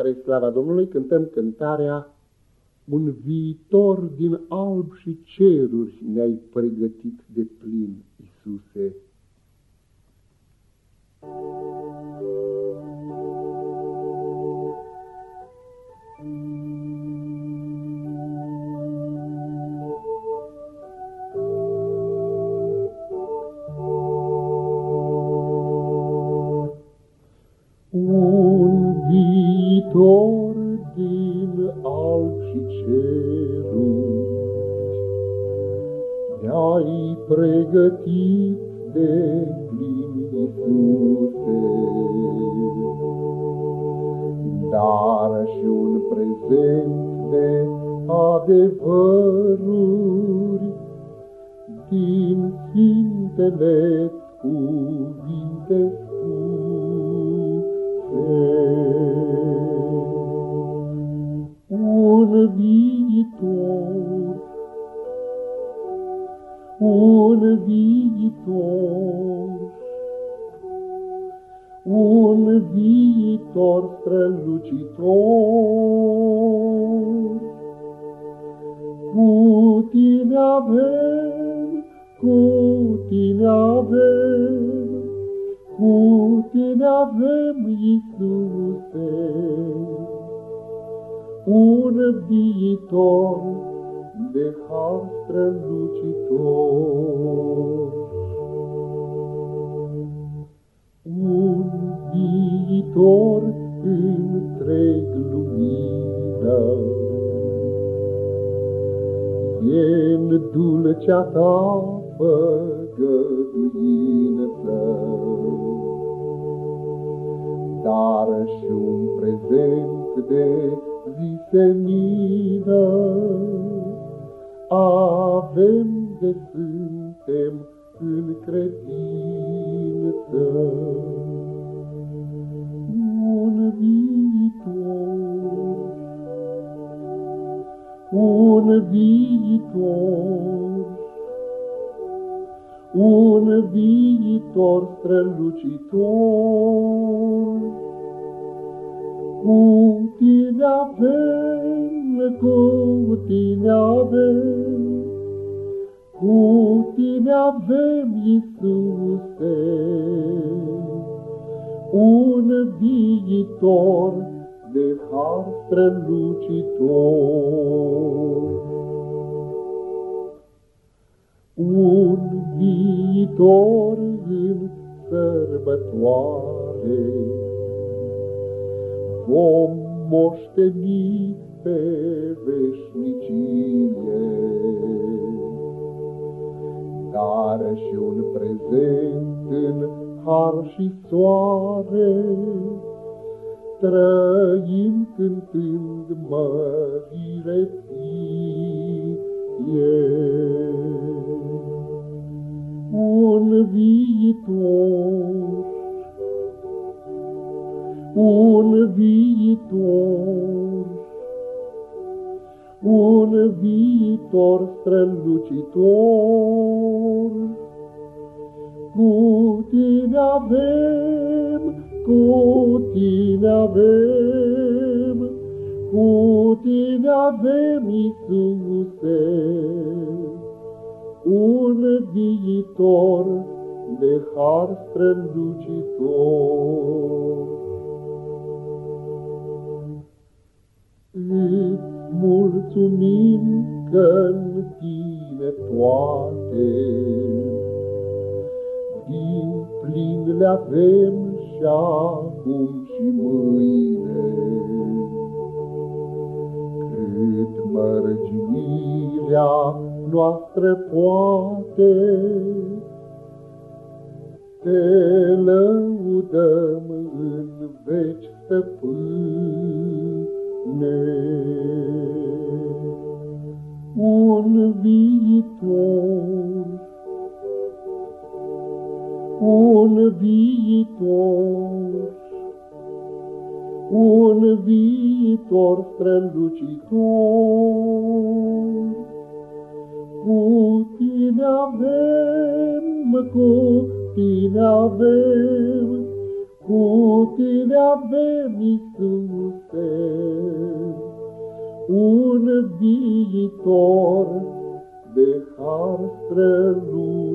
Spre slava Domnului cântăm cântarea Un viitor din alb și ceruri ne-ai pregătit de plin, Iisuse. Viitor din alb și ceruri. Ne-ai pregătit de plin Iisuse, dar și un prezent de adevăruri din Sfintele cuvinte un viitor strălucitor. Cu tine avem, cu tine avem, cu tine avem, Iisuse un viitor de har strălucitor. Viitor întreg lumină, e în dulcea ta făgăduință, dar și un prezent de visenină, avem de suntem în credință. Un viitor, un viitor strălucitor, cu tine avem, cu tine avem, cu tine avem, Iisuse, un viitor de har strălucitor. Viitor în sărbătoare, vom moșteni pe veșnicie. Dar și un prezent în har și soare, trăim cântând mărire ție. Un viitor, un viitor strălucitor. Cu tine avem, cu tine avem, cu tine avem, Iisuse, un viitor de har strălucitor. În tine toate din plin le avem și acum și mâine. Cât mărginirea noastră poate, te lăudăm un viitor, un viitor strălucitor. Cu tine avem, cu tine avem, cu tine avem, Iisuse, viitor de har strălucitor.